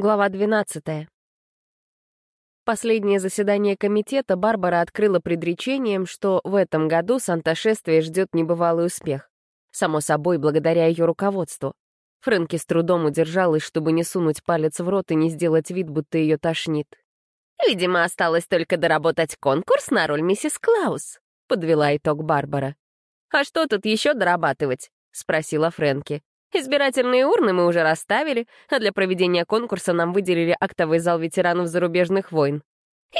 Глава 12. Последнее заседание комитета Барбара открыла предречением, что в этом году Санта-шествие ждет небывалый успех. Само собой, благодаря ее руководству. Фрэнки с трудом удержалась, чтобы не сунуть палец в рот и не сделать вид, будто ее тошнит. «Видимо, осталось только доработать конкурс на роль миссис Клаус», — подвела итог Барбара. «А что тут еще дорабатывать?» — спросила Фрэнки. Избирательные урны мы уже расставили, а для проведения конкурса нам выделили актовый зал ветеранов зарубежных войн.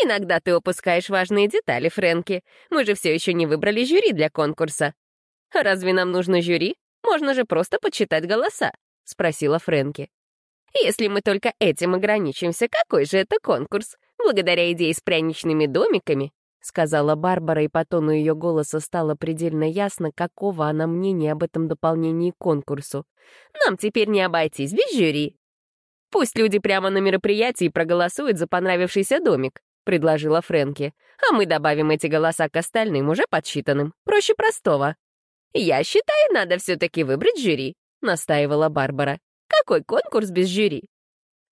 Иногда ты упускаешь важные детали, Фрэнки. Мы же все еще не выбрали жюри для конкурса. Разве нам нужно жюри? Можно же просто подсчитать голоса, — спросила Фрэнки. Если мы только этим ограничимся, какой же это конкурс? Благодаря идее с пряничными домиками — сказала Барбара, и по тону ее голоса стало предельно ясно, какого она мнения об этом дополнении к конкурсу. «Нам теперь не обойтись без жюри». «Пусть люди прямо на мероприятии проголосуют за понравившийся домик», — предложила Фрэнки. «А мы добавим эти голоса к остальным, уже подсчитанным. Проще простого». «Я считаю, надо все-таки выбрать жюри», — настаивала Барбара. «Какой конкурс без жюри?»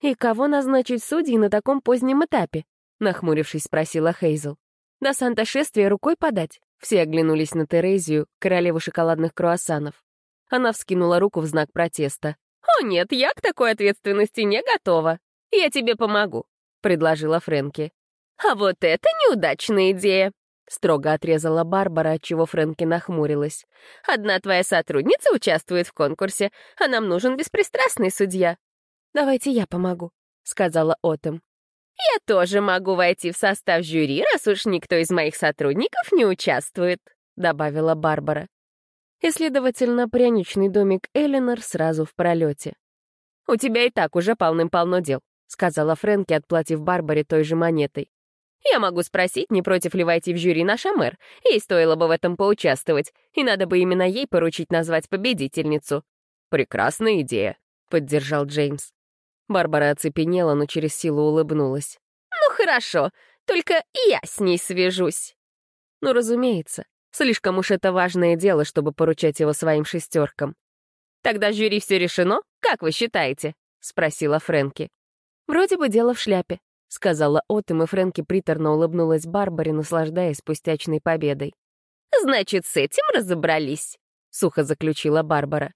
«И кого назначить судьей на таком позднем этапе?» — нахмурившись, спросила Хейзел. До Санта-шествия рукой подать. Все оглянулись на Терезию, королеву шоколадных круассанов. Она вскинула руку в знак протеста. «О нет, я к такой ответственности не готова. Я тебе помогу», — предложила Фрэнки. «А вот это неудачная идея», — строго отрезала Барбара, отчего Фрэнки нахмурилась. «Одна твоя сотрудница участвует в конкурсе, а нам нужен беспристрастный судья». «Давайте я помогу», — сказала Отом. «Я тоже могу войти в состав жюри, раз уж никто из моих сотрудников не участвует», — добавила Барбара. И, следовательно, пряничный домик Эленор сразу в пролете. «У тебя и так уже полным-полно дел», — сказала Фрэнки, отплатив Барбаре той же монетой. «Я могу спросить, не против ли войти в жюри наша мэр. Ей стоило бы в этом поучаствовать, и надо бы именно ей поручить назвать победительницу». «Прекрасная идея», — поддержал Джеймс. Барбара оцепенела, но через силу улыбнулась. «Ну хорошо, только я с ней свяжусь». Ну, разумеется, слишком уж это важное дело, чтобы поручать его своим шестеркам. «Тогда жюри все решено? Как вы считаете?» — спросила Фрэнки. «Вроде бы дело в шляпе», — сказала Отом, и Фрэнки приторно улыбнулась Барбаре, наслаждаясь пустячной победой. «Значит, с этим разобрались», — сухо заключила Барбара.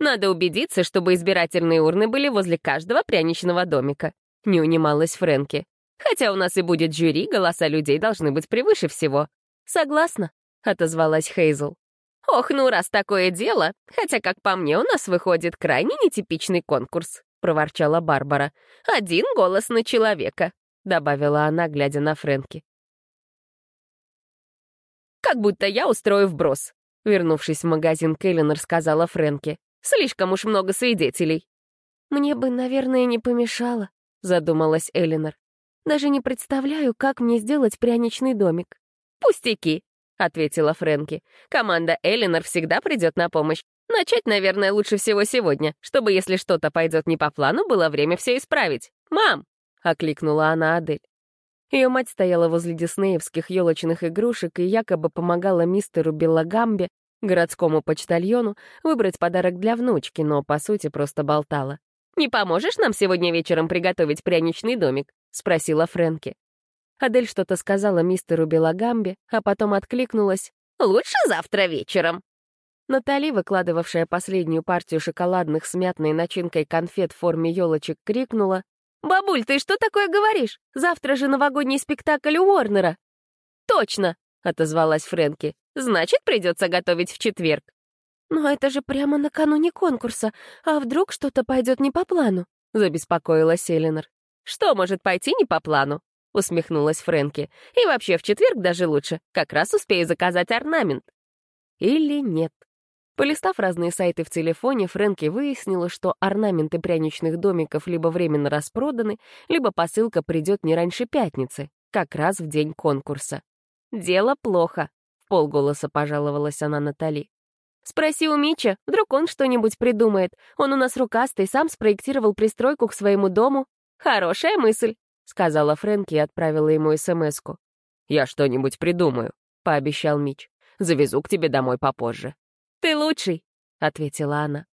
Надо убедиться, чтобы избирательные урны были возле каждого пряничного домика. Не унималась Фрэнки. Хотя у нас и будет жюри, голоса людей должны быть превыше всего. Согласна, отозвалась Хейзл. Ох, ну раз такое дело, хотя, как по мне, у нас выходит крайне нетипичный конкурс, проворчала Барбара. Один голос на человека, добавила она, глядя на Фрэнки. Как будто я устрою вброс. Вернувшись в магазин, Келлинер сказала Фрэнки. Слишком уж много свидетелей». «Мне бы, наверное, не помешало», — задумалась Элинор. «Даже не представляю, как мне сделать пряничный домик». «Пустяки», — ответила Фрэнки. «Команда Элинор всегда придет на помощь. Начать, наверное, лучше всего сегодня, чтобы, если что-то пойдет не по плану, было время все исправить. Мам!» — окликнула она Адель. Ее мать стояла возле диснеевских елочных игрушек и якобы помогала мистеру Беллагамбе городскому почтальону, выбрать подарок для внучки, но, по сути, просто болтала. «Не поможешь нам сегодня вечером приготовить пряничный домик?» — спросила Фрэнки. Адель что-то сказала мистеру Белагамбе, а потом откликнулась «Лучше завтра вечером». Натали, выкладывавшая последнюю партию шоколадных с мятной начинкой конфет в форме елочек, крикнула «Бабуль, ты что такое говоришь? Завтра же новогодний спектакль у Уорнера!» «Точно!» — отозвалась Фрэнки. «Значит, придется готовить в четверг». «Но это же прямо накануне конкурса. А вдруг что-то пойдет не по плану?» — забеспокоилась Эленор. «Что может пойти не по плану?» — усмехнулась Фрэнки. «И вообще, в четверг даже лучше. Как раз успею заказать орнамент». Или нет. Полистав разные сайты в телефоне, Фрэнки выяснила, что орнаменты пряничных домиков либо временно распроданы, либо посылка придет не раньше пятницы, как раз в день конкурса. «Дело плохо», — полголоса пожаловалась она Натали. «Спроси у Мича, вдруг он что-нибудь придумает. Он у нас рукастый, сам спроектировал пристройку к своему дому. Хорошая мысль», — сказала Фрэнки и отправила ему СМС-ку. «Я что-нибудь придумаю», — пообещал Мич. «Завезу к тебе домой попозже». «Ты лучший», — ответила она.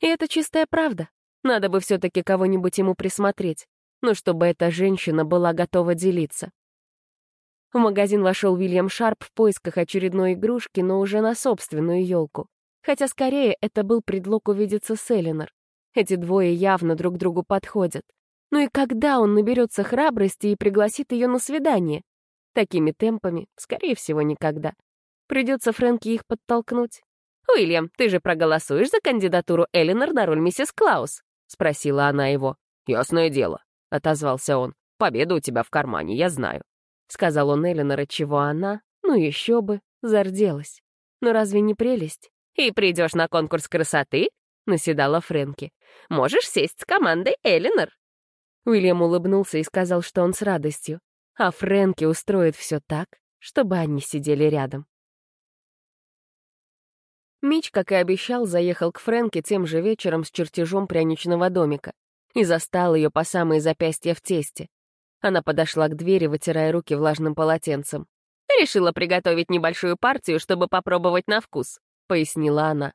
И это чистая правда. Надо бы все-таки кого-нибудь ему присмотреть. Ну, чтобы эта женщина была готова делиться. В магазин вошел Уильям Шарп в поисках очередной игрушки, но уже на собственную елку. Хотя скорее это был предлог увидеться с Элинор. Эти двое явно друг другу подходят. Ну и когда он наберется храбрости и пригласит ее на свидание? Такими темпами, скорее всего, никогда. Придется Фрэнки их подтолкнуть. «Уильям, ты же проголосуешь за кандидатуру Элинор на роль миссис Клаус?» — спросила она его. «Ясное дело», — отозвался он. «Победа у тебя в кармане, я знаю». — сказал он Эллинор, отчего она, ну еще бы, зарделась. «Ну разве не прелесть?» «И придешь на конкурс красоты?» — наседала Фрэнки. «Можешь сесть с командой Эллинор». Уильям улыбнулся и сказал, что он с радостью. А Фрэнки устроит все так, чтобы они сидели рядом. Мич, как и обещал, заехал к Фрэнке тем же вечером с чертежом пряничного домика и застал ее по самые запястья в тесте. Она подошла к двери, вытирая руки влажным полотенцем. «Решила приготовить небольшую партию, чтобы попробовать на вкус», — пояснила она.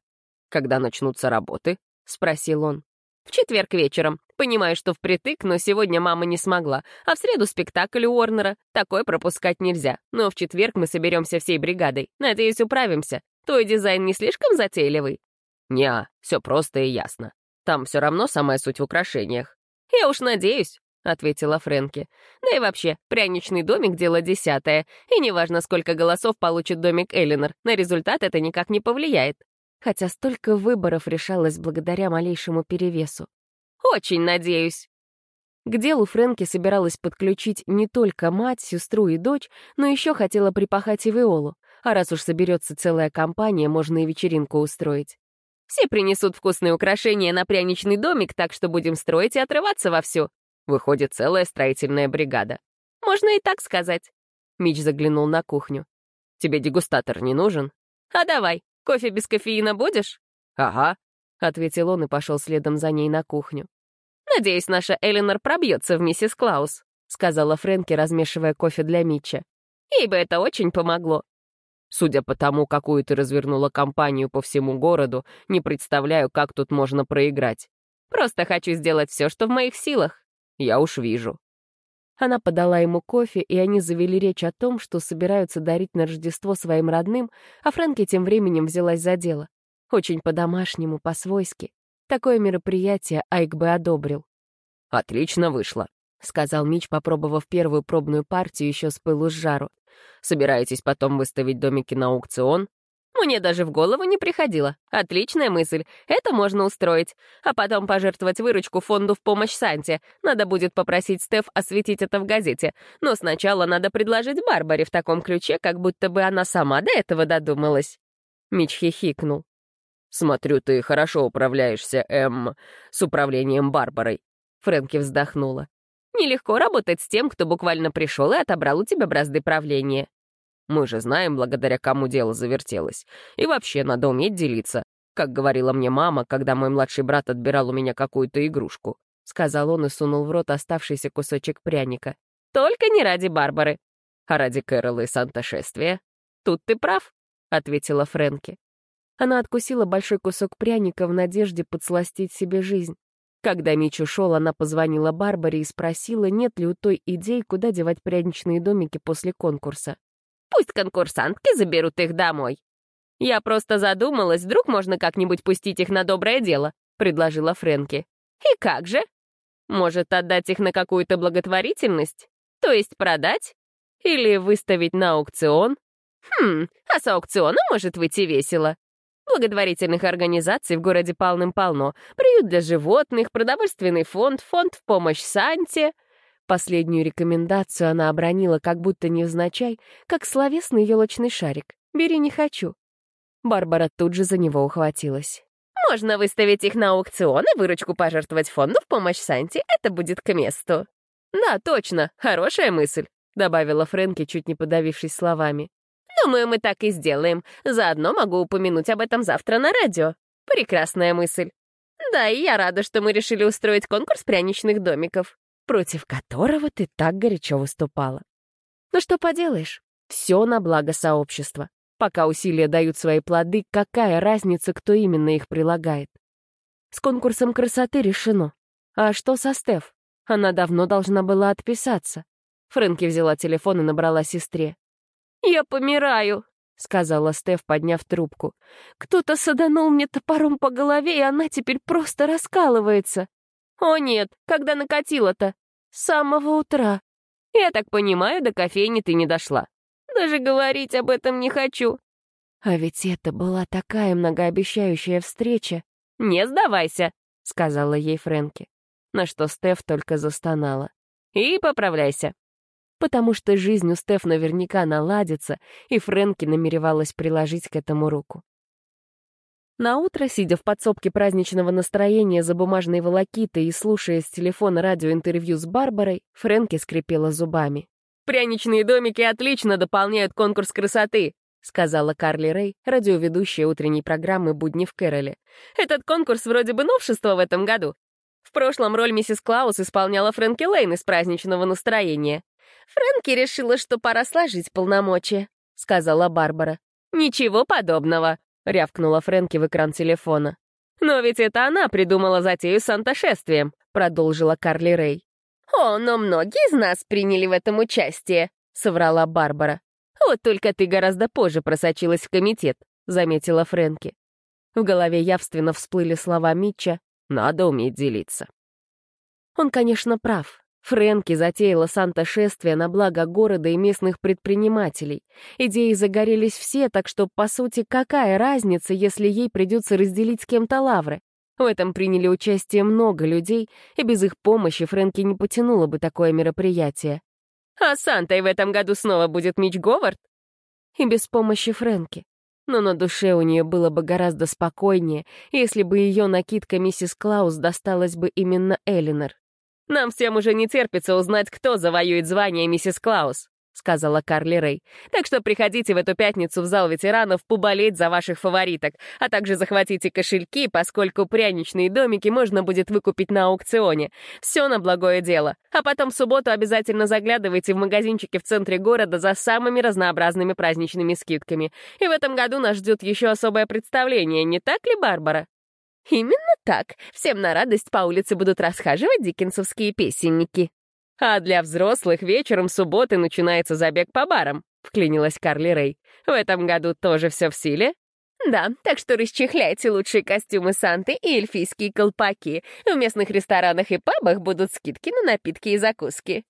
«Когда начнутся работы?» — спросил он. «В четверг вечером. Понимаю, что впритык, но сегодня мама не смогла. А в среду спектакль у Уорнера. Такой пропускать нельзя. Но в четверг мы соберемся всей бригадой. Надеюсь, управимся. Твой дизайн не слишком затейливый?» «Не, все просто и ясно. Там все равно самая суть в украшениях». «Я уж надеюсь. — ответила Фрэнки. «Да и вообще, пряничный домик — дело десятое, и неважно, сколько голосов получит домик Эллинор, на результат это никак не повлияет. Хотя столько выборов решалось благодаря малейшему перевесу. Очень надеюсь». К делу Фрэнки собиралась подключить не только мать, сестру и дочь, но еще хотела припахать и Виолу. А раз уж соберется целая компания, можно и вечеринку устроить. Все принесут вкусные украшения на пряничный домик, так что будем строить и отрываться вовсю. Выходит, целая строительная бригада. Можно и так сказать. Мич заглянул на кухню. Тебе дегустатор не нужен? А давай, кофе без кофеина будешь? Ага, — ответил он и пошел следом за ней на кухню. «Надеюсь, наша Элинор пробьется в миссис Клаус», — сказала Фрэнки, размешивая кофе для Митча. «Ей бы это очень помогло». «Судя по тому, какую ты развернула кампанию по всему городу, не представляю, как тут можно проиграть. Просто хочу сделать все, что в моих силах». Я уж вижу». Она подала ему кофе, и они завели речь о том, что собираются дарить на Рождество своим родным, а Фрэнки тем временем взялась за дело. Очень по-домашнему, по-свойски. Такое мероприятие Айк бы одобрил. «Отлично вышло», — сказал Мич, попробовав первую пробную партию еще с пылу с жару. «Собираетесь потом выставить домики на аукцион?» Мне даже в голову не приходило. Отличная мысль. Это можно устроить. А потом пожертвовать выручку фонду в помощь Санте. Надо будет попросить Стеф осветить это в газете. Но сначала надо предложить Барбаре в таком ключе, как будто бы она сама до этого додумалась. Мич хихикнул. «Смотрю, ты хорошо управляешься, эм, с управлением Барбарой». Фрэнки вздохнула. «Нелегко работать с тем, кто буквально пришел и отобрал у тебя бразды правления». Мы же знаем, благодаря кому дело завертелось. И вообще надо уметь делиться. Как говорила мне мама, когда мой младший брат отбирал у меня какую-то игрушку. Сказал он и сунул в рот оставшийся кусочек пряника. Только не ради Барбары. А ради Кэрола и Санта-шествия. Тут ты прав, — ответила Фрэнки. Она откусила большой кусок пряника в надежде подсластить себе жизнь. Когда Мич ушел, она позвонила Барбаре и спросила, нет ли у той идей, куда девать пряничные домики после конкурса. Пусть конкурсантки заберут их домой. Я просто задумалась, вдруг можно как-нибудь пустить их на доброе дело, предложила Фрэнки. И как же? Может, отдать их на какую-то благотворительность? То есть продать? Или выставить на аукцион? Хм, а с аукциона может выйти весело. Благотворительных организаций в городе полным-полно. Приют для животных, продовольственный фонд, фонд в помощь Санте — Последнюю рекомендацию она обронила как будто невзначай, как словесный елочный шарик. «Бери, не хочу». Барбара тут же за него ухватилась. «Можно выставить их на аукцион и выручку пожертвовать фонду в помощь Санте. Это будет к месту». «Да, точно, хорошая мысль», — добавила Фрэнки, чуть не подавившись словами. «Думаю, мы так и сделаем. Заодно могу упомянуть об этом завтра на радио. Прекрасная мысль. Да, и я рада, что мы решили устроить конкурс пряничных домиков против которого ты так горячо выступала. Ну что поделаешь, все на благо сообщества. Пока усилия дают свои плоды, какая разница, кто именно их прилагает? С конкурсом красоты решено. А что со Стеф? Она давно должна была отписаться. Фрэнки взяла телефон и набрала сестре. «Я помираю», — сказала Стеф, подняв трубку. «Кто-то саданул мне топором по голове, и она теперь просто раскалывается». «О нет, когда накатила-то?» «С самого утра». «Я так понимаю, до кофейни ты не дошла». «Даже говорить об этом не хочу». А ведь это была такая многообещающая встреча. «Не сдавайся», — сказала ей Фрэнки. На что Стеф только застонала. «И поправляйся потому что жизнь у Стеф наверняка наладится, и Фрэнки намеревалась приложить к этому руку. Наутро, сидя в подсобке праздничного настроения за бумажной волокитой и слушая с телефона радиоинтервью с Барбарой, Фрэнки скрипела зубами. «Пряничные домики отлично дополняют конкурс красоты», сказала Карли Рэй, радиоведущая утренней программы «Будни в Кэроле». «Этот конкурс вроде бы новшество в этом году. В прошлом роль миссис Клаус исполняла Фрэнки Лейн из праздничного настроения. «Фрэнки решила, что пора сложить полномочия», — сказала Барбара. «Ничего подобного», — рявкнула Фрэнки в экран телефона. «Но ведь это она придумала затею с антошествием», — продолжила Карли Рэй. «О, но многие из нас приняли в этом участие», — соврала Барбара. «Вот только ты гораздо позже просочилась в комитет», — заметила Фрэнки. В голове явственно всплыли слова Митча «надо уметь делиться». Он, конечно, прав. Фрэнки затеяла Санта-шествие на благо города и местных предпринимателей. Идеи загорелись все, так что, по сути, какая разница, если ей придется разделить с кем-то лавры? В этом приняли участие много людей, и без их помощи Фрэнки не потянула бы такое мероприятие. «А Сантой в этом году снова будет Мич Говард?» И без помощи Фрэнки. Но на душе у нее было бы гораздо спокойнее, если бы ее накидка миссис Клаус досталась бы именно Элинор. «Нам всем уже не терпится узнать, кто завоюет звание миссис Клаус», — сказала Карли Рэй. «Так что приходите в эту пятницу в зал ветеранов поболеть за ваших фавориток, а также захватите кошельки, поскольку пряничные домики можно будет выкупить на аукционе. Все на благое дело. А потом в субботу обязательно заглядывайте в магазинчики в центре города за самыми разнообразными праздничными скидками. И в этом году нас ждет еще особое представление, не так ли, Барбара?» Именно так. Всем на радость по улице будут расхаживать диккенсовские песенники. А для взрослых вечером субботы начинается забег по барам, вклинилась Карли Рэй. В этом году тоже все в силе? Да, так что расчехляйте лучшие костюмы Санты и эльфийские колпаки. В местных ресторанах и пабах будут скидки на напитки и закуски.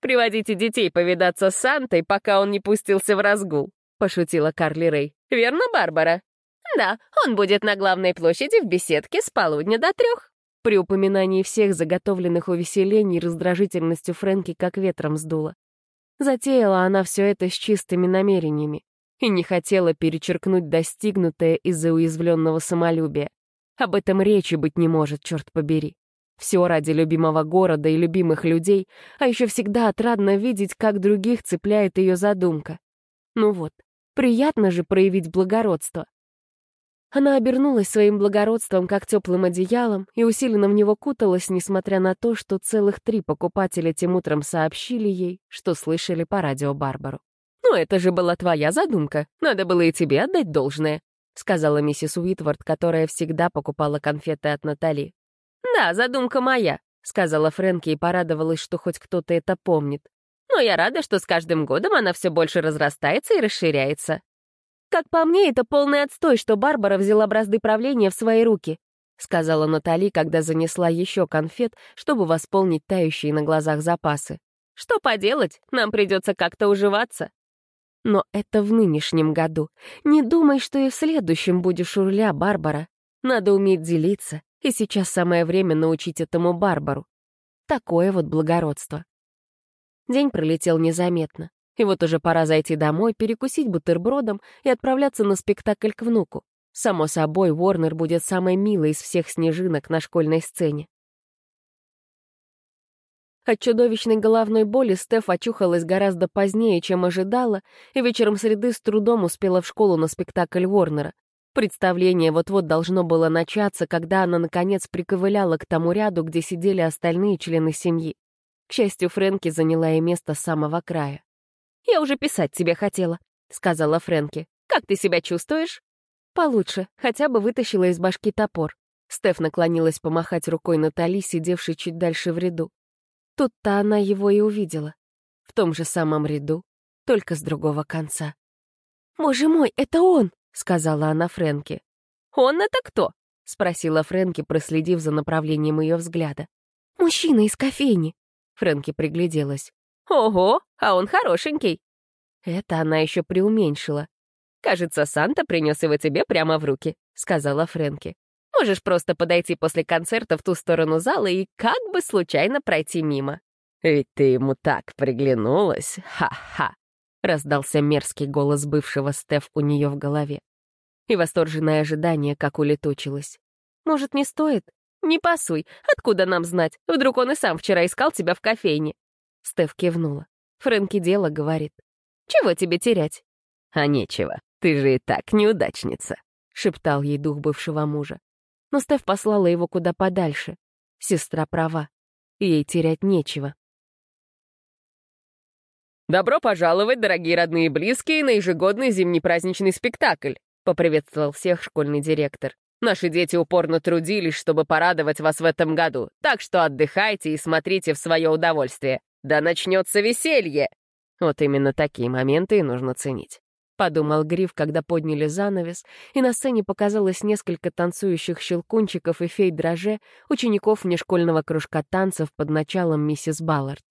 Приводите детей повидаться с Сантой, пока он не пустился в разгул, пошутила Карли Рэй. Верно, Барбара? Да, он будет на главной площади в беседке с полудня до трех. При упоминании всех заготовленных увеселений раздражительностью Фрэнки как ветром сдуло. Затеяла она все это с чистыми намерениями и не хотела перечеркнуть достигнутое из-за уязвленного самолюбия. Об этом речи быть не может, черт побери. Все ради любимого города и любимых людей, а еще всегда отрадно видеть, как других цепляет ее задумка. Ну вот, приятно же проявить благородство. Она обернулась своим благородством, как теплым одеялом, и усиленно в него куталась, несмотря на то, что целых три покупателя тем утром сообщили ей, что слышали по радио Барбару. «Ну, это же была твоя задумка. Надо было и тебе отдать должное», — сказала миссис Уитворд, которая всегда покупала конфеты от Натали. «Да, задумка моя», — сказала Фрэнки и порадовалась, что хоть кто-то это помнит. «Но я рада, что с каждым годом она все больше разрастается и расширяется. «Как по мне, это полный отстой, что Барбара взяла бразды правления в свои руки», сказала Натали, когда занесла еще конфет, чтобы восполнить тающие на глазах запасы. «Что поделать? Нам придется как-то уживаться». Но это в нынешнем году. Не думай, что и в следующем будешь у руля, Барбара. Надо уметь делиться, и сейчас самое время научить этому Барбару. Такое вот благородство. День пролетел незаметно. И вот уже пора зайти домой, перекусить бутербродом и отправляться на спектакль к внуку. Само собой, Уорнер будет самой милой из всех снежинок на школьной сцене. От чудовищной головной боли Стеф очухалась гораздо позднее, чем ожидала, и вечером среды с трудом успела в школу на спектакль Уорнера. Представление вот-вот должно было начаться, когда она, наконец, приковыляла к тому ряду, где сидели остальные члены семьи. К счастью, Фрэнки заняла ей место с самого края. «Я уже писать тебе хотела», — сказала Фрэнки. «Как ты себя чувствуешь?» «Получше. Хотя бы вытащила из башки топор». Стеф наклонилась помахать рукой Натали, сидевшей чуть дальше в ряду. Тут-то она его и увидела. В том же самом ряду, только с другого конца. «Боже мой, это он!» — сказала она Фрэнке. «Он это кто?» — спросила Фрэнки, проследив за направлением ее взгляда. «Мужчина из кофейни!» Фрэнки пригляделась. «Ого, а он хорошенький!» Это она еще преуменьшила. «Кажется, Санта принес его тебе прямо в руки», — сказала Фрэнки. «Можешь просто подойти после концерта в ту сторону зала и как бы случайно пройти мимо». «Ведь ты ему так приглянулась, ха-ха!» — раздался мерзкий голос бывшего Стеф у нее в голове. И восторженное ожидание как улетучилось. «Может, не стоит?» «Не пасуй. Откуда нам знать? Вдруг он и сам вчера искал тебя в кофейне?» Стеф кивнула. Фрэнки дело говорит. «Чего тебе терять?» «А нечего. Ты же и так неудачница», — шептал ей дух бывшего мужа. Но Стеф послала его куда подальше. Сестра права. Ей терять нечего. «Добро пожаловать, дорогие родные и близкие, на ежегодный зимний праздничный спектакль», — поприветствовал всех школьный директор. Наши дети упорно трудились, чтобы порадовать вас в этом году, так что отдыхайте и смотрите в свое удовольствие. Да начнется веселье!» Вот именно такие моменты и нужно ценить. Подумал Гриф, когда подняли занавес, и на сцене показалось несколько танцующих щелкунчиков и фей-дроже, учеников внешкольного кружка танцев под началом миссис Баллард.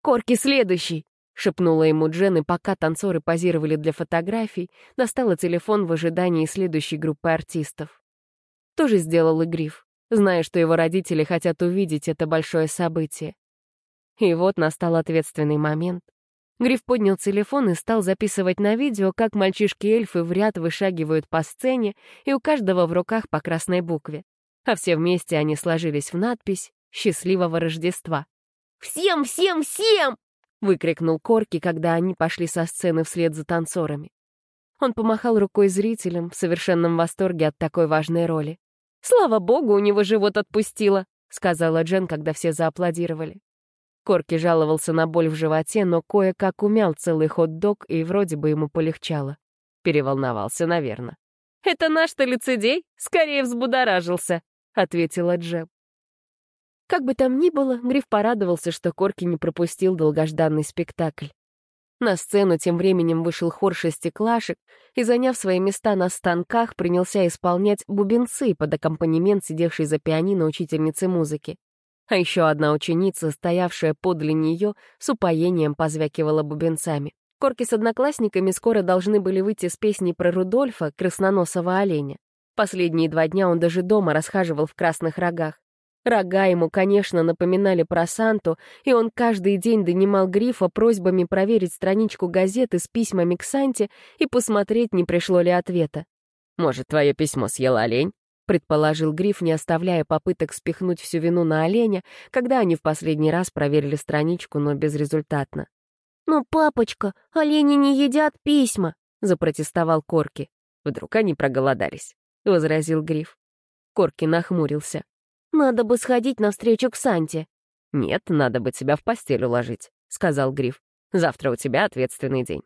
«Корки следующий!» — шепнула ему Джен, и пока танцоры позировали для фотографий, достала телефон в ожидании следующей группы артистов. Тоже сделал и Гриф, зная, что его родители хотят увидеть это большое событие. И вот настал ответственный момент. Гриф поднял телефон и стал записывать на видео, как мальчишки-эльфы в ряд вышагивают по сцене, и у каждого в руках по красной букве. А все вместе они сложились в надпись «Счастливого Рождества». «Всем, всем, всем!» — выкрикнул Корки, когда они пошли со сцены вслед за танцорами. Он помахал рукой зрителям в совершенном восторге от такой важной роли. «Слава богу, у него живот отпустило», — сказала Джен, когда все зааплодировали. Корки жаловался на боль в животе, но кое-как умял целый хот-дог, и вроде бы ему полегчало. Переволновался, наверное. «Это наш-то лицедей? Скорее взбудоражился», — ответила Джеб. Как бы там ни было, Гриф порадовался, что Корки не пропустил долгожданный спектакль. На сцену тем временем вышел хор шестиклашек и, заняв свои места на станках, принялся исполнять бубенцы под аккомпанемент сидевшей за пианино учительницы музыки. А еще одна ученица, стоявшая подле нее, с упоением позвякивала бубенцами. Корки с одноклассниками скоро должны были выйти с песней про Рудольфа, красноносого оленя. Последние два дня он даже дома расхаживал в красных рогах. Рога ему, конечно, напоминали про Санту, и он каждый день донимал Грифа просьбами проверить страничку газеты с письмами к Санте и посмотреть, не пришло ли ответа. «Может, твое письмо съел олень?» — предположил Гриф, не оставляя попыток спихнуть всю вину на оленя, когда они в последний раз проверили страничку, но безрезультатно. «Но, папочка, олени не едят письма!» — запротестовал Корки. «Вдруг они проголодались?» — возразил Гриф. Корки нахмурился. «Надо бы сходить навстречу к Санте». «Нет, надо бы тебя в постель уложить», — сказал Гриф. «Завтра у тебя ответственный день».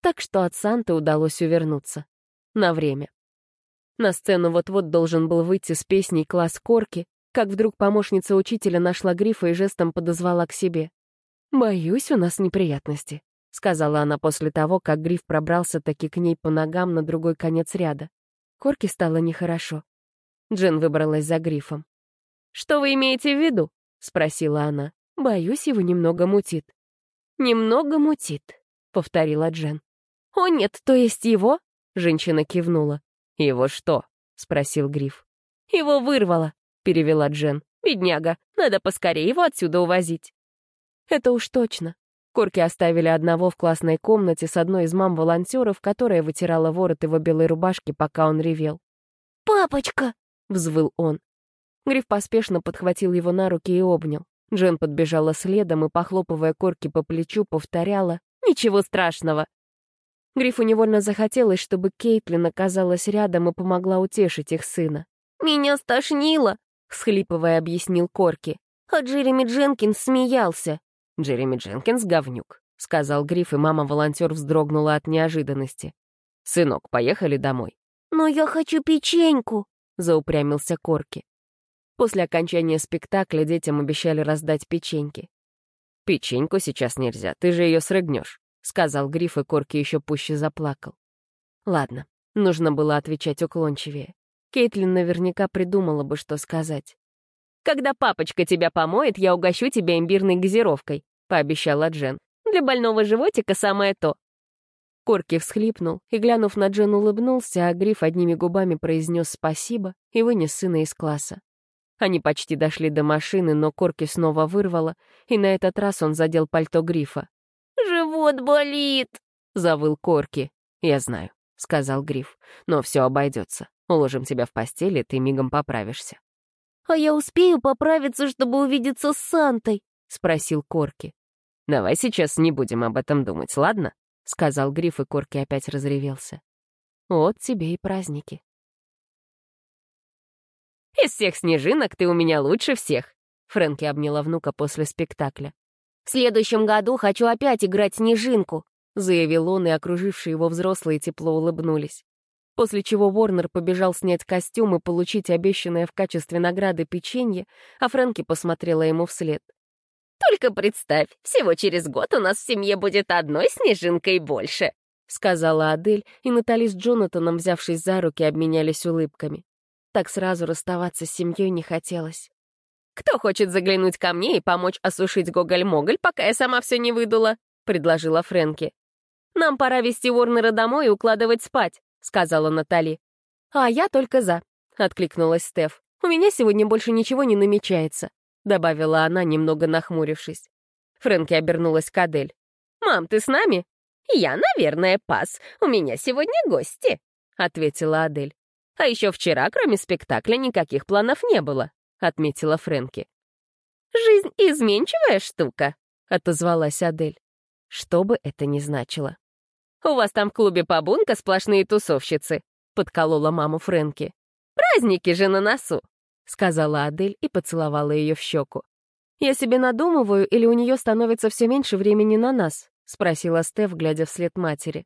Так что от Санты удалось увернуться. На время. На сцену вот-вот должен был выйти с песней «Класс Корки», как вдруг помощница учителя нашла Грифа и жестом подозвала к себе. «Боюсь, у нас неприятности», — сказала она после того, как Гриф пробрался таки к ней по ногам на другой конец ряда. Корке стало нехорошо. Джен выбралась за Грифом. «Что вы имеете в виду?» — спросила она. «Боюсь, его немного мутит». «Немного мутит», — повторила Джен. «О нет, то есть его?» — женщина кивнула. «Его что?» — спросил Гриф. «Его вырвало», — перевела Джен. «Бедняга, надо поскорее его отсюда увозить». Это уж точно. Корки оставили одного в классной комнате с одной из мам-волонтеров, которая вытирала ворот его белой рубашки, пока он ревел. «Папочка!» — взвыл он. Гриф поспешно подхватил его на руки и обнял. Джен подбежала следом и, похлопывая Корки по плечу, повторяла «Ничего страшного». Грифу невольно захотелось, чтобы Кейтлин оказалась рядом и помогла утешить их сына. «Меня стошнило», — всхлипывая, объяснил Корки. А Джереми Дженкинс смеялся. «Джереми Дженкинс — говнюк», — сказал Гриф, и мама-волонтер вздрогнула от неожиданности. «Сынок, поехали домой». «Но я хочу печеньку», заупрямился Корки. После окончания спектакля детям обещали раздать печеньки. «Печеньку сейчас нельзя, ты же ее срыгнешь», — сказал Гриф, и Корки еще пуще заплакал. Ладно, нужно было отвечать уклончивее. Кейтлин наверняка придумала бы, что сказать. «Когда папочка тебя помоет, я угощу тебя имбирной газировкой», — пообещала Джен. «Для больного животика самое то». Корки всхлипнул и, глянув на Джен, улыбнулся, а Гриф одними губами произнес спасибо и вынес сына из класса. Они почти дошли до машины, но Корки снова вырвало, и на этот раз он задел пальто Грифа. «Живот болит!» — завыл Корки. «Я знаю», — сказал Гриф, — «но все обойдется. Уложим тебя в постели, ты мигом поправишься». «А я успею поправиться, чтобы увидеться с Сантой?» — спросил Корки. «Давай сейчас не будем об этом думать, ладно?» — сказал Гриф, и Корки опять разревелся. «Вот тебе и праздники». «Из всех снежинок ты у меня лучше всех», — Фрэнки обняла внука после спектакля. «В следующем году хочу опять играть снежинку», — заявил он, и окружившие его взрослые тепло улыбнулись. После чего Ворнер побежал снять костюм и получить обещанное в качестве награды печенье, а Фрэнки посмотрела ему вслед. «Только представь, всего через год у нас в семье будет одной снежинкой больше», — сказала Адель, и Натали с Джонатаном, взявшись за руки, обменялись улыбками. Так сразу расставаться с семьей не хотелось. «Кто хочет заглянуть ко мне и помочь осушить гоголь-моголь, пока я сама все не выдула?» — предложила Фрэнки. «Нам пора вести Уорнера домой и укладывать спать», — сказала Натали. «А я только за», — откликнулась Стеф. «У меня сегодня больше ничего не намечается», — добавила она, немного нахмурившись. Фрэнки обернулась к Адель. «Мам, ты с нами?» «Я, наверное, пас. У меня сегодня гости», — ответила Адель. А еще вчера, кроме спектакля, никаких планов не было», — отметила Фрэнки. «Жизнь — изменчивая штука», — отозвалась Адель. Что бы это ни значило. «У вас там в клубе побунка сплошные тусовщицы», — подколола маму Фрэнки. «Праздники же на носу», — сказала Адель и поцеловала ее в щеку. «Я себе надумываю, или у нее становится все меньше времени на нас?» — спросила Стеф, глядя вслед матери.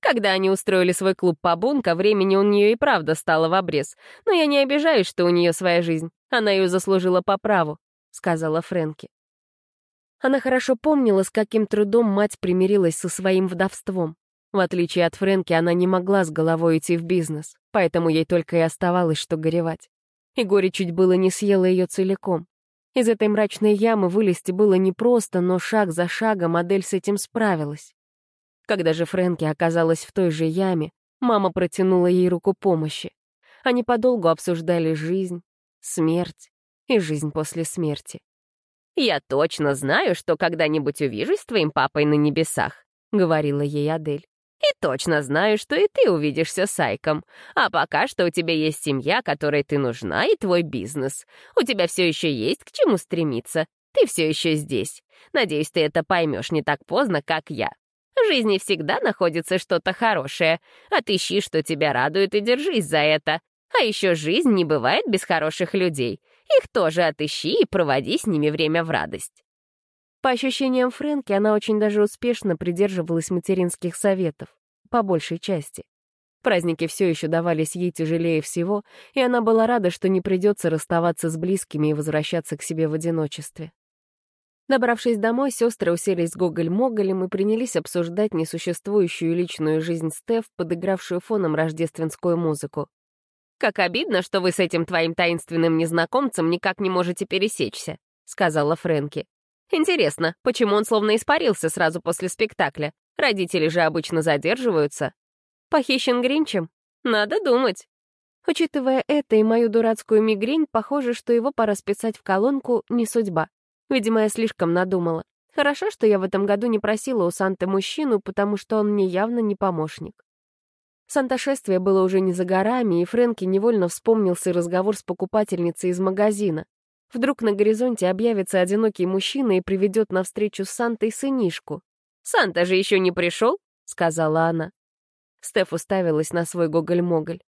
Когда они устроили свой клуб побунка, времени у нее и правда стало в обрез. Но я не обижаюсь, что у нее своя жизнь. Она ее заслужила по праву», — сказала Фрэнки. Она хорошо помнила, с каким трудом мать примирилась со своим вдовством. В отличие от Фрэнки, она не могла с головой идти в бизнес, поэтому ей только и оставалось, что горевать. И горе чуть было не съело ее целиком. Из этой мрачной ямы вылезти было непросто, но шаг за шагом модель с этим справилась. Когда же Фрэнки оказалась в той же яме, мама протянула ей руку помощи. Они подолгу обсуждали жизнь, смерть и жизнь после смерти. «Я точно знаю, что когда-нибудь увижусь с твоим папой на небесах», — говорила ей Адель. «И точно знаю, что и ты увидишься с Айком. А пока что у тебя есть семья, которой ты нужна, и твой бизнес. У тебя все еще есть к чему стремиться. Ты все еще здесь. Надеюсь, ты это поймешь не так поздно, как я. В жизни всегда находится что-то хорошее. Отыщи, что тебя радует, и держись за это. А еще жизнь не бывает без хороших людей. Их тоже отыщи и проводи с ними время в радость. По ощущениям Фрэнки, она очень даже успешно придерживалась материнских советов, по большей части. Праздники все еще давались ей тяжелее всего, и она была рада, что не придется расставаться с близкими и возвращаться к себе в одиночестве. Добравшись домой, сестры уселись с Гоголь-Моголем и принялись обсуждать несуществующую личную жизнь Стеф, подыгравшую фоном рождественскую музыку. «Как обидно, что вы с этим твоим таинственным незнакомцем никак не можете пересечься», — сказала Фрэнки. «Интересно, почему он словно испарился сразу после спектакля? Родители же обычно задерживаются. Похищен Гринчем? Надо думать». Учитывая это и мою дурацкую мигрень, похоже, что его пора списать в колонку «Не судьба». Видимо, я слишком надумала. Хорошо, что я в этом году не просила у Санты мужчину, потому что он мне явно не помощник. Санта-шествие было уже не за горами, и Фрэнки невольно вспомнился разговор с покупательницей из магазина. Вдруг на горизонте объявится одинокий мужчина и приведет навстречу с Сантой сынишку. «Санта же еще не пришел?» — сказала она. Стеф уставилась на свой гоголь-моголь.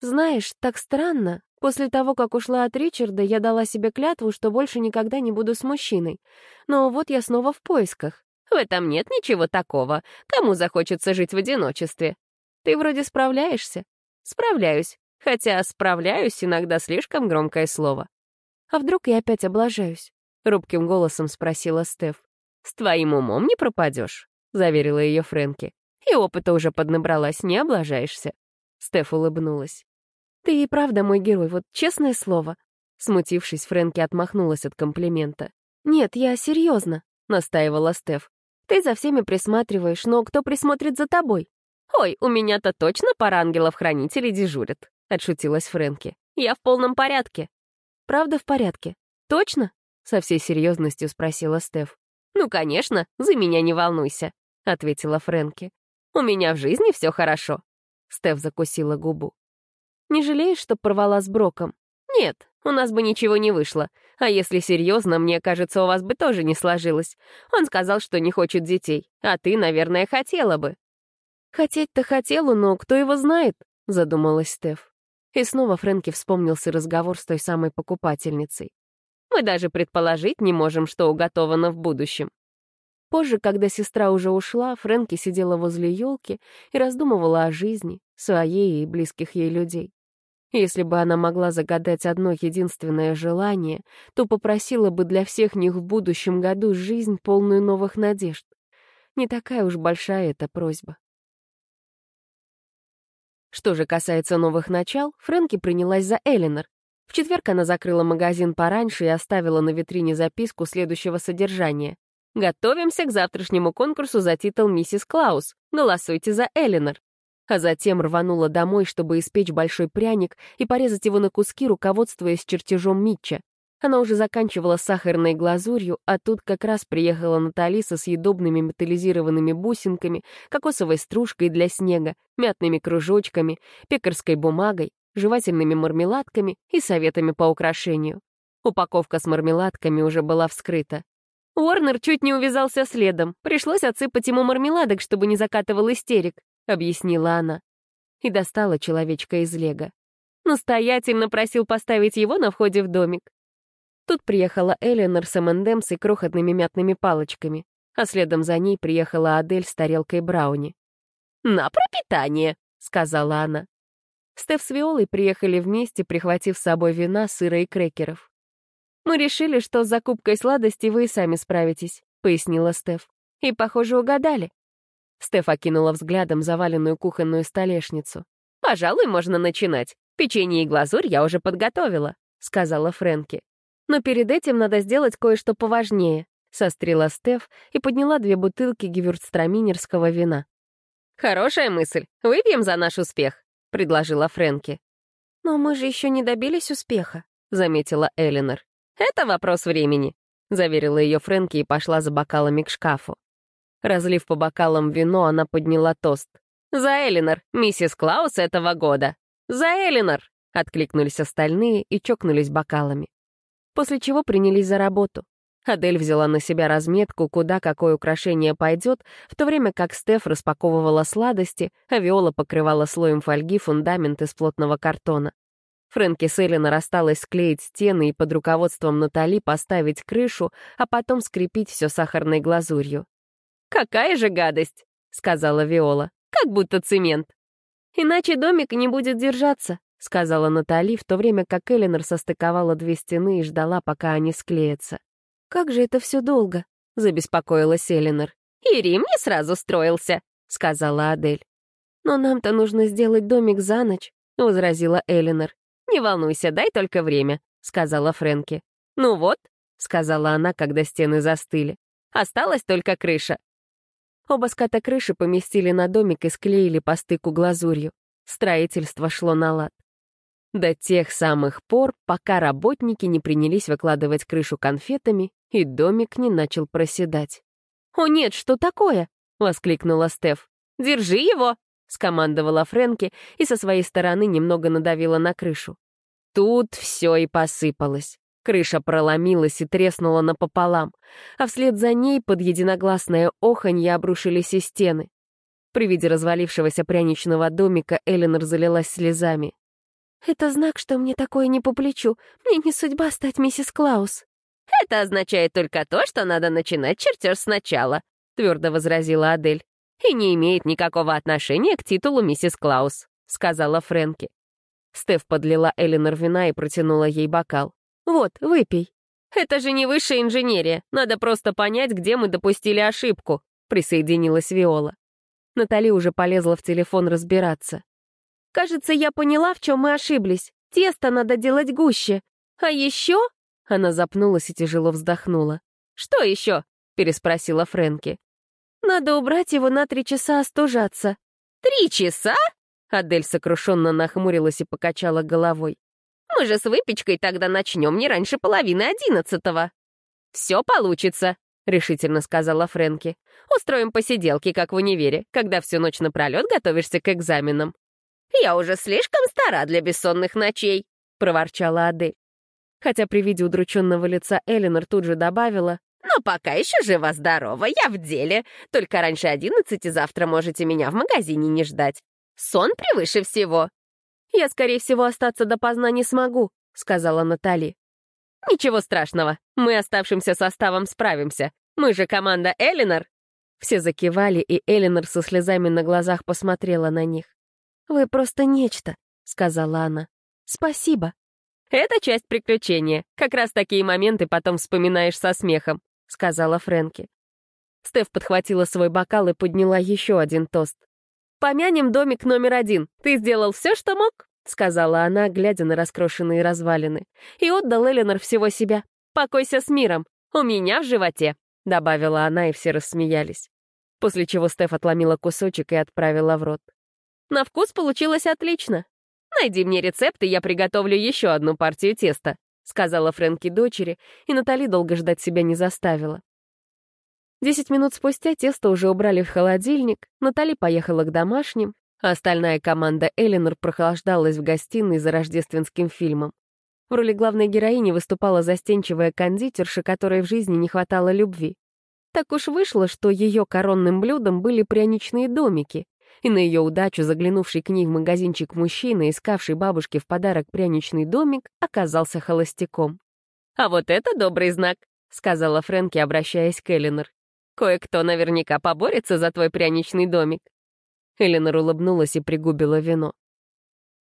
«Знаешь, так странно. После того, как ушла от Ричарда, я дала себе клятву, что больше никогда не буду с мужчиной. Но вот я снова в поисках. В этом нет ничего такого. Кому захочется жить в одиночестве? Ты вроде справляешься. Справляюсь. Хотя «справляюсь» иногда слишком громкое слово. «А вдруг я опять облажаюсь?» — робким голосом спросила Стеф. «С твоим умом не пропадешь», — заверила ее Фрэнки. «И опыта уже поднабралась, не облажаешься». Стеф улыбнулась. «Ты и правда мой герой, вот честное слово». Смутившись, Фрэнки отмахнулась от комплимента. «Нет, я серьезно», — настаивала Стеф. «Ты за всеми присматриваешь, но кто присмотрит за тобой?» «Ой, у меня-то точно пара ангелов-хранителей дежурит», — отшутилась Фрэнки. «Я в полном порядке». «Правда в порядке? Точно?» — со всей серьезностью спросила Стеф. «Ну, конечно, за меня не волнуйся», — ответила Фрэнки. «У меня в жизни все хорошо». Стеф закусила губу. «Не жалеешь, что порвала с Броком?» «Нет, у нас бы ничего не вышло. А если серьезно, мне кажется, у вас бы тоже не сложилось. Он сказал, что не хочет детей, а ты, наверное, хотела бы». «Хотеть-то хотела, но кто его знает?» — задумалась Стеф. И снова Фрэнки вспомнился разговор с той самой покупательницей. «Мы даже предположить не можем, что уготовано в будущем». Позже, когда сестра уже ушла, Фрэнки сидела возле елки и раздумывала о жизни, своей и близких ей людей. Если бы она могла загадать одно единственное желание, то попросила бы для всех них в будущем году жизнь, полную новых надежд. Не такая уж большая эта просьба. Что же касается новых начал, Фрэнки принялась за Элинор. В четверг она закрыла магазин пораньше и оставила на витрине записку следующего содержания. «Готовимся к завтрашнему конкурсу за титул «Миссис Клаус». Голосуйте за Элинор» а затем рванула домой, чтобы испечь большой пряник и порезать его на куски, руководствуясь чертежом Митча. Она уже заканчивала сахарной глазурью, а тут как раз приехала Натали со съедобными металлизированными бусинками, кокосовой стружкой для снега, мятными кружочками, пекарской бумагой, жевательными мармеладками и советами по украшению. Упаковка с мармеладками уже была вскрыта. Уорнер чуть не увязался следом. Пришлось отсыпать ему мармеладок, чтобы не закатывал истерик. — объяснила она. И достала человечка из лего. Настоятельно просил поставить его на входе в домик. Тут приехала Эленор с МНДМС и крохотными мятными палочками, а следом за ней приехала Адель с тарелкой брауни. «На пропитание», — сказала она. Стеф с Виолой приехали вместе, прихватив с собой вина, сыра и крекеров. «Мы решили, что с закупкой сладостей вы и сами справитесь», — пояснила Стеф. «И, похоже, угадали. Стеф окинула взглядом заваленную кухонную столешницу. «Пожалуй, можно начинать. Печенье и глазурь я уже подготовила», — сказала Фрэнки. «Но перед этим надо сделать кое-что поважнее», — сострила Стеф и подняла две бутылки гевюртстраминерского вина. «Хорошая мысль. Выпьем за наш успех», — предложила Фрэнки. «Но мы же еще не добились успеха», — заметила Элинор. «Это вопрос времени», — заверила ее Фрэнки и пошла за бокалами к шкафу. Разлив по бокалам вино, она подняла тост. «За Элинор, миссис Клаус этого года!» «За Элинор!» — откликнулись остальные и чокнулись бокалами. После чего принялись за работу. Адель взяла на себя разметку, куда какое украшение пойдет, в то время как Стеф распаковывала сладости, а Виола покрывала слоем фольги фундамент из плотного картона. Фрэнки с Эллинор осталось склеить стены и под руководством Натали поставить крышу, а потом скрепить все сахарной глазурью. «Какая же гадость!» — сказала Виола. «Как будто цемент». «Иначе домик не будет держаться», — сказала Натали, в то время как Эленор состыковала две стены и ждала, пока они склеятся. «Как же это все долго?» — забеспокоилась Эленор. «И Рим не сразу строился», — сказала Адель. «Но нам-то нужно сделать домик за ночь», — возразила Эленор. «Не волнуйся, дай только время», — сказала Фрэнки. «Ну вот», — сказала она, когда стены застыли. «Осталась только крыша. Оба ската крыши поместили на домик и склеили по стыку глазурью. Строительство шло на лад. До тех самых пор, пока работники не принялись выкладывать крышу конфетами, и домик не начал проседать. «О нет, что такое?» — воскликнула Стеф. «Держи его!» — скомандовала Фрэнки и со своей стороны немного надавила на крышу. Тут все и посыпалось. Крыша проломилась и треснула напополам, а вслед за ней под единогласное оханье обрушились и стены. При виде развалившегося пряничного домика Эленор залилась слезами. «Это знак, что мне такое не по плечу. Мне не судьба стать миссис Клаус». «Это означает только то, что надо начинать чертеж сначала», — твердо возразила Адель. «И не имеет никакого отношения к титулу миссис Клаус», — сказала Фрэнки. Стеф подлила Элинор вина и протянула ей бокал. «Вот, выпей». «Это же не высшая инженерия. Надо просто понять, где мы допустили ошибку», — присоединилась Виола. Натали уже полезла в телефон разбираться. «Кажется, я поняла, в чем мы ошиблись. Тесто надо делать гуще. А еще...» Она запнулась и тяжело вздохнула. «Что еще?» — переспросила Фрэнки. «Надо убрать его на три часа остужаться». «Три часа?» Адель сокрушенно нахмурилась и покачала головой. «Мы же с выпечкой тогда начнем не раньше половины одиннадцатого». «Все получится», — решительно сказала Фрэнки. «Устроим посиделки, как в универе, когда всю ночь напролет готовишься к экзаменам». «Я уже слишком стара для бессонных ночей», — проворчала Адель. Хотя при виде удрученного лица Элинор тут же добавила, «Но пока еще жива-здорова, я в деле. Только раньше одиннадцати завтра можете меня в магазине не ждать. Сон превыше всего». «Я, скорее всего, остаться допоздна не смогу», — сказала Натали. «Ничего страшного, мы оставшимся составом справимся. Мы же команда Элинор». Все закивали, и Элинор со слезами на глазах посмотрела на них. «Вы просто нечто», — сказала она. «Спасибо». «Это часть приключения. Как раз такие моменты потом вспоминаешь со смехом», — сказала Фрэнки. Стеф подхватила свой бокал и подняла еще один тост. «Помянем домик номер один. Ты сделал все, что мог?» — сказала она, глядя на раскрошенные развалины. «И отдал Эленор всего себя. Покойся с миром. У меня в животе», — добавила она, и все рассмеялись. После чего Стеф отломила кусочек и отправила в рот. «На вкус получилось отлично. Найди мне рецепт, и я приготовлю еще одну партию теста», — сказала Фрэнки дочери, и Натали долго ждать себя не заставила. Десять минут спустя тесто уже убрали в холодильник, Натали поехала к домашним, а остальная команда Элинор прохлаждалась в гостиной за рождественским фильмом. В роли главной героини выступала застенчивая кондитерша, которой в жизни не хватало любви. Так уж вышло, что ее коронным блюдом были пряничные домики, и на ее удачу заглянувший к ней в магазинчик мужчина, искавший бабушке в подарок пряничный домик, оказался холостяком. «А вот это добрый знак», — сказала Фрэнки, обращаясь к Элинор. «Кое-кто наверняка поборется за твой пряничный домик». Элинор улыбнулась и пригубила вино.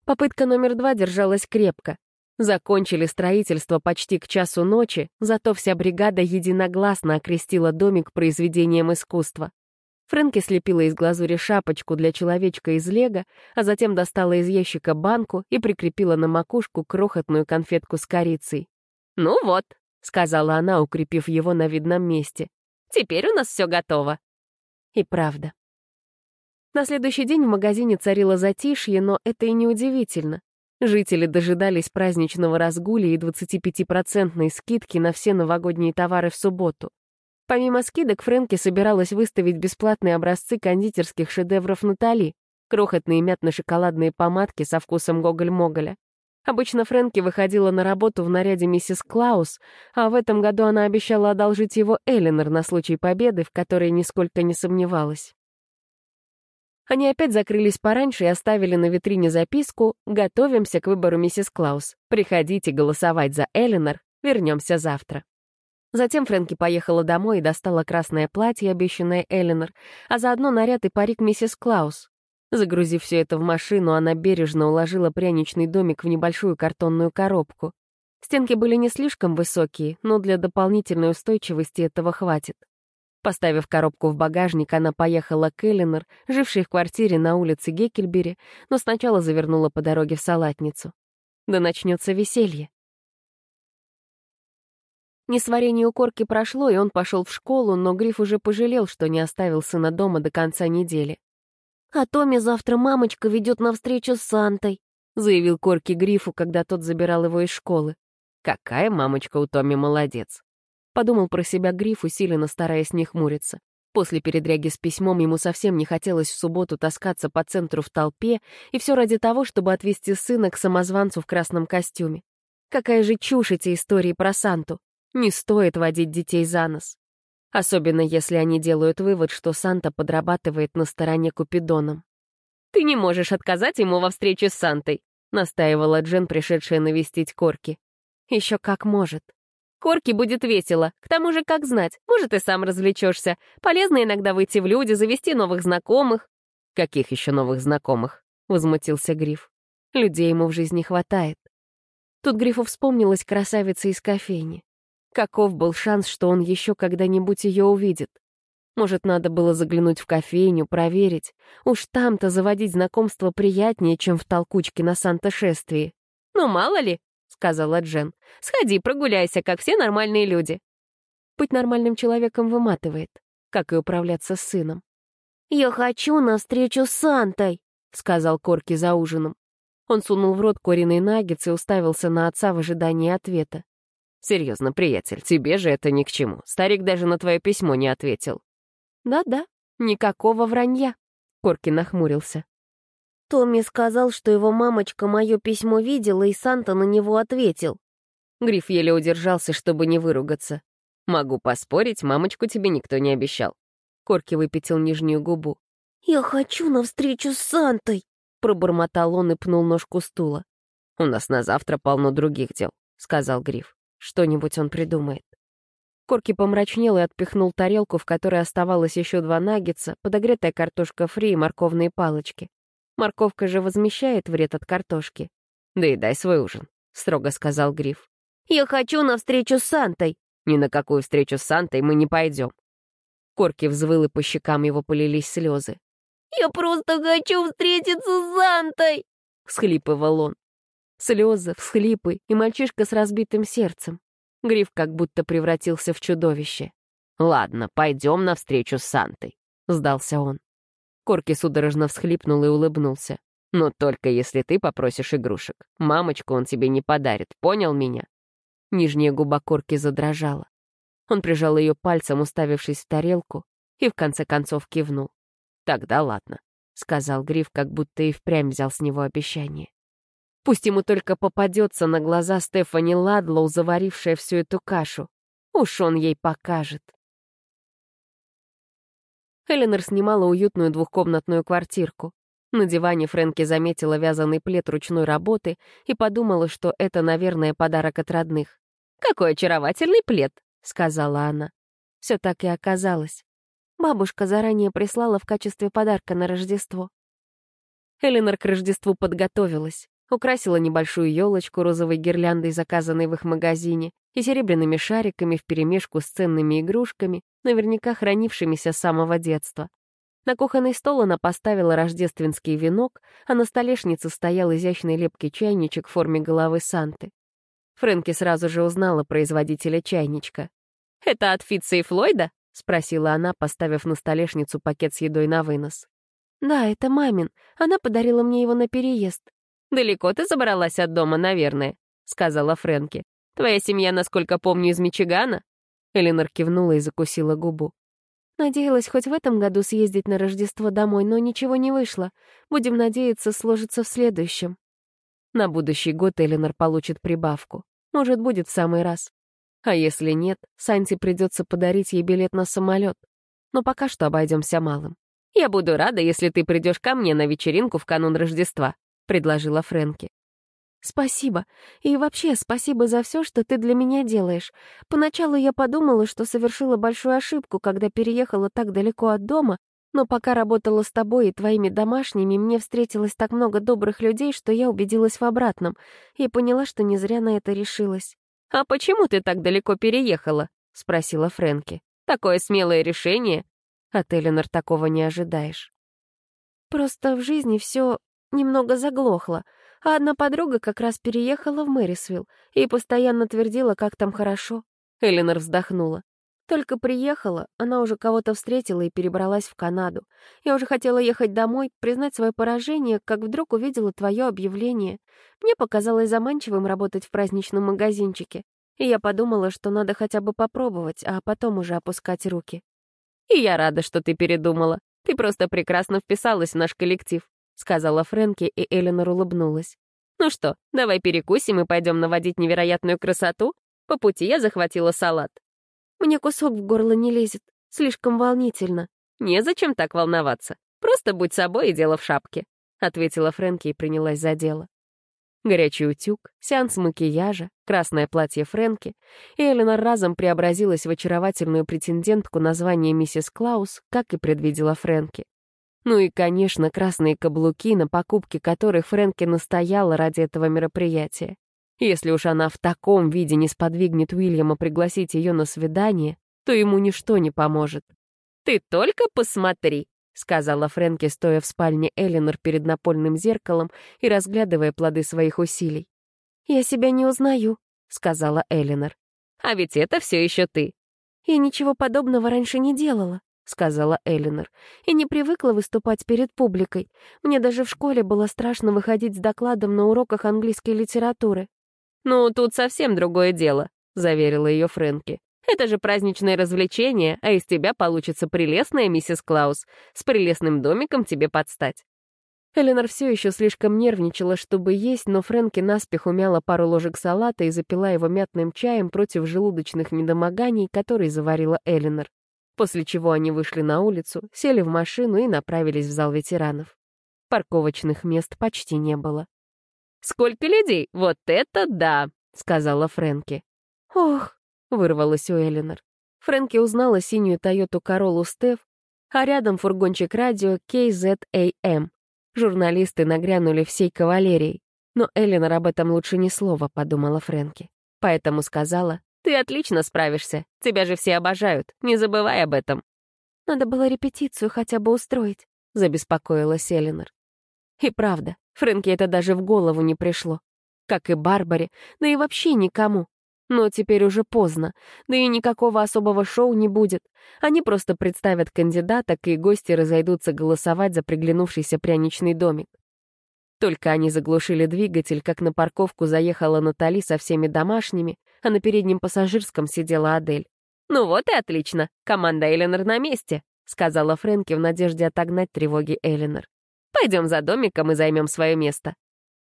Попытка номер два держалась крепко. Закончили строительство почти к часу ночи, зато вся бригада единогласно окрестила домик произведением искусства. Фрэнки слепила из глазури шапочку для человечка из лего, а затем достала из ящика банку и прикрепила на макушку крохотную конфетку с корицей. «Ну вот», — сказала она, укрепив его на видном месте, — «теперь у нас все готово». И правда. На следующий день в магазине царило затишье, но это и не удивительно. Жители дожидались праздничного разгуля и 25-процентной скидки на все новогодние товары в субботу. Помимо скидок, Фрэнки собиралась выставить бесплатные образцы кондитерских шедевров Натали, крохотные мятно-шоколадные помадки со вкусом Гоголь-Моголя. Обычно Фрэнки выходила на работу в наряде миссис Клаус, а в этом году она обещала одолжить его Эллинор на случай победы, в которой нисколько не сомневалась. Они опять закрылись пораньше и оставили на витрине записку «Готовимся к выбору миссис Клаус. Приходите голосовать за Эллинор. Вернемся завтра». Затем Фрэнки поехала домой и достала красное платье, обещанное Эленор, а заодно наряд и парик миссис Клаус. Загрузив все это в машину, она бережно уложила пряничный домик в небольшую картонную коробку. Стенки были не слишком высокие, но для дополнительной устойчивости этого хватит. Поставив коробку в багажник, она поехала к Эленор, жившей в квартире на улице Геккельбери, но сначала завернула по дороге в салатницу. Да начнется веселье. Несварение у корки прошло, и он пошел в школу, но Гриф уже пожалел, что не оставил сына дома до конца недели. «А Томми завтра мамочка ведет на встречу с Сантой», заявил Корки Грифу, когда тот забирал его из школы. «Какая мамочка у Томми молодец!» Подумал про себя Гриф, усиленно стараясь не хмуриться. После передряги с письмом ему совсем не хотелось в субботу таскаться по центру в толпе, и все ради того, чтобы отвезти сына к самозванцу в красном костюме. Какая же чушь эти истории про Санту. Не стоит водить детей за нос. Особенно если они делают вывод, что Санта подрабатывает на стороне Купидоном. «Ты не можешь отказать ему во встрече с Сантой», — настаивала Джен, пришедшая навестить Корки. «Еще как может». «Корки будет весело. К тому же, как знать, может, и сам развлечешься. Полезно иногда выйти в люди, завести новых знакомых». «Каких еще новых знакомых?» — возмутился Гриф. Людей ему в жизни хватает. Тут Грифу вспомнилась красавица из кофейни. Каков был шанс, что он еще когда-нибудь ее увидит? Может, надо было заглянуть в кофейню, проверить. Уж там-то заводить знакомство приятнее, чем в толкучке на Санта-шествии. «Ну, мало ли», — сказала Джен. «Сходи, прогуляйся, как все нормальные люди». Быть нормальным человеком выматывает, как и управляться с сыном. «Я хочу на встречу с Сантой», — сказал Корки за ужином. Он сунул в рот куриный наггетс и уставился на отца в ожидании ответа. «Серьезно, приятель, тебе же это ни к чему. Старик даже на твое письмо не ответил». «Да-да, никакого вранья», — Корки нахмурился. Томми сказал, что его мамочка мое письмо видела, и Санта на него ответил. Гриф еле удержался, чтобы не выругаться. «Могу поспорить, мамочку тебе никто не обещал». Корки выпятил нижнюю губу. «Я хочу на встречу с Сантой!» Пробормотал он и пнул ножку стула. «У нас на завтра полно других дел», — сказал Гриф. «Что-нибудь он придумает». Корки помрачнел и отпихнул тарелку, в которой оставалось еще два наггетса, подогретая картошка фри и морковные палочки. Морковка же возмещает вред от картошки. «Да и дай свой ужин», — строго сказал Гриф. «Я хочу на встречу с Сантой». «Ни на какую встречу с Сантой мы не пойдем». Корки взвыл, и по щекам его полились слезы. «Я просто хочу встретиться с Сантой!» — всхлипывал он. Слезы, всхлипы и мальчишка с разбитым сердцем. Гриф как будто превратился в чудовище. «Ладно, пойдем навстречу с Сантой», — сдался он. Корки судорожно всхлипнул и улыбнулся. «Но только если ты попросишь игрушек. Мамочку он тебе не подарит, понял меня?» Нижняя губа Корки задрожала. Он прижал ее пальцем, уставившись в тарелку, и в конце концов кивнул. «Тогда ладно», — сказал Гриф, как будто и впрямь взял с него обещание. Пусть ему только попадется на глаза Стефани Ладлоу, заварившая всю эту кашу. Уж он ей покажет. Эленор снимала уютную двухкомнатную квартирку. На диване Фрэнки заметила вязаный плед ручной работы и подумала, что это, наверное, подарок от родных. «Какой очаровательный плед!» — сказала она. Все так и оказалось. Бабушка заранее прислала в качестве подарка на Рождество. Эленор к Рождеству подготовилась. Украсила небольшую елочку розовой гирляндой, заказанной в их магазине, и серебряными шариками вперемешку с ценными игрушками, наверняка хранившимися с самого детства. На кухонный стол она поставила рождественский венок, а на столешнице стоял изящный лепкий чайничек в форме головы Санты. Фрэнки сразу же узнала производителя чайничка. «Это от Фитца и Флойда?» — спросила она, поставив на столешницу пакет с едой на вынос. «Да, это мамин. Она подарила мне его на переезд». «Далеко ты забралась от дома, наверное», — сказала Фрэнки. «Твоя семья, насколько помню, из Мичигана?» Эленор кивнула и закусила губу. Надеялась хоть в этом году съездить на Рождество домой, но ничего не вышло. Будем надеяться, сложится в следующем. На будущий год Эленор получит прибавку. Может, будет в самый раз. А если нет, Санти придется подарить ей билет на самолет. Но пока что обойдемся малым. «Я буду рада, если ты придешь ко мне на вечеринку в канун Рождества», — предложила Фрэнки. «Спасибо. И вообще, спасибо за все, что ты для меня делаешь. Поначалу я подумала, что совершила большую ошибку, когда переехала так далеко от дома, но пока работала с тобой и твоими домашними, мне встретилось так много добрых людей, что я убедилась в обратном и поняла, что не зря на это решилась. «А почему ты так далеко переехала?» — спросила Фрэнки. «Такое смелое решение?» От Эленор такого не ожидаешь. «Просто в жизни все немного заглохло, а одна подруга как раз переехала в Мэрисвилл и постоянно твердила, как там хорошо». Эленор вздохнула. Только приехала, она уже кого-то встретила и перебралась в Канаду. Я уже хотела ехать домой, признать свое поражение, как вдруг увидела твое объявление. Мне показалось заманчивым работать в праздничном магазинчике, и я подумала, что надо хотя бы попробовать, а потом уже опускать руки. «И я рада, что ты передумала. Ты просто прекрасно вписалась в наш коллектив», — сказала Фрэнки, и Эленор улыбнулась. «Ну что, давай перекусим и пойдем наводить невероятную красоту? По пути я захватила салат». Мне кусок в горло не лезет. Слишком волнительно. Незачем так волноваться. Просто будь собой и дело в шапке», — ответила Фрэнки и принялась за дело. Горячий утюг, сеанс макияжа, красное платье Фрэнки, и Эленор разом преобразилась в очаровательную претендентку на звание миссис Клаус, как и предвидела Фрэнки. Ну и, конечно, красные каблуки, на покупке которых Фрэнки настояла ради этого мероприятия. Если уж она в таком виде не сподвигнет Уильяма пригласить ее на свидание, то ему ничто не поможет. «Ты только посмотри», — сказала Фрэнки, стоя в спальне Элинор перед напольным зеркалом и разглядывая плоды своих усилий. «Я себя не узнаю», — сказала Элинор. «А ведь это все еще ты». «Я ничего подобного раньше не делала», — сказала Элинор, «и не привыкла выступать перед публикой. Мне даже в школе было страшно выходить с докладом на уроках английской литературы». «Ну, тут совсем другое дело», — заверила ее Фрэнки. «Это же праздничное развлечение, а из тебя получится прелестная миссис Клаус. С прелестным домиком тебе подстать». Эленор все еще слишком нервничала, чтобы есть, но Фрэнки наспех умяла пару ложек салата и запила его мятным чаем против желудочных недомоганий, которые заварила Эленор. После чего они вышли на улицу, сели в машину и направились в зал ветеранов. Парковочных мест почти не было. «Сколько людей? Вот это да!» — сказала Фрэнки. «Ох!» — вырвалась у Эленор. Фрэнки узнала синюю Тойоту Королу Стеф, а рядом фургончик радио KZAM. Журналисты нагрянули всей кавалерией. Но Эленор об этом лучше ни слова, подумала Фрэнки. Поэтому сказала, «Ты отлично справишься. Тебя же все обожают. Не забывай об этом». «Надо было репетицию хотя бы устроить», — забеспокоилась Эленор. И правда, Фрэнки это даже в голову не пришло. Как и Барбаре, да и вообще никому. Но теперь уже поздно, да и никакого особого шоу не будет. Они просто представят кандидаток, и гости разойдутся голосовать за приглянувшийся пряничный домик. Только они заглушили двигатель, как на парковку заехала Натали со всеми домашними, а на переднем пассажирском сидела Адель. «Ну вот и отлично, команда Эленор на месте», — сказала Фрэнки в надежде отогнать тревоги Эленор. «Пойдем за домиком и займем свое место».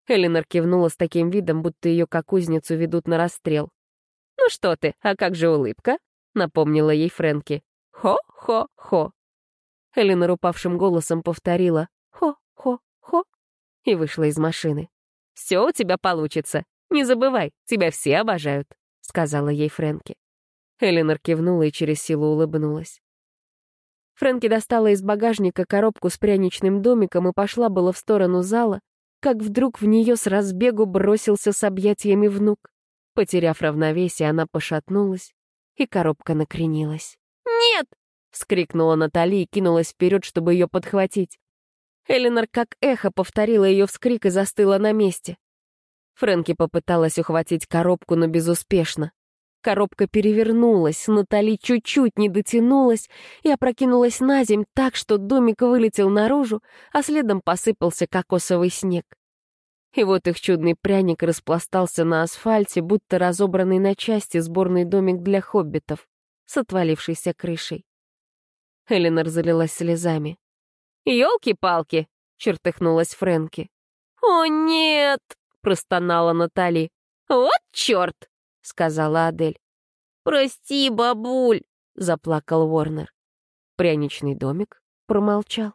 Эленор кивнула с таким видом, будто ее как кузницу ведут на расстрел. «Ну что ты, а как же улыбка?» — напомнила ей Фрэнки. «Хо-хо-хо». Эленор упавшим голосом повторила «хо-хо-хо» и вышла из машины. «Все у тебя получится. Не забывай, тебя все обожают», — сказала ей Фрэнки. Эленор кивнула и через силу улыбнулась. Фрэнки достала из багажника коробку с пряничным домиком и пошла было в сторону зала, как вдруг в нее с разбегу бросился с объятиями внук. Потеряв равновесие, она пошатнулась, и коробка накренилась. «Нет!» — вскрикнула Натали и кинулась вперед, чтобы ее подхватить. Эленор как эхо повторила ее вскрик и застыла на месте. Фрэнки попыталась ухватить коробку, но безуспешно. Коробка перевернулась, Натали чуть-чуть не дотянулась и опрокинулась на земь так, что домик вылетел наружу, а следом посыпался кокосовый снег. И вот их чудный пряник распластался на асфальте, будто разобранный на части сборный домик для хоббитов с отвалившейся крышей. Эленор залилась слезами. «Елки-палки!» — чертыхнулась Фрэнки. «О, нет!» — простонала Натали. «Вот черт!» — сказала Адель. «Прости, бабуль!» — заплакал Уорнер. Пряничный домик промолчал.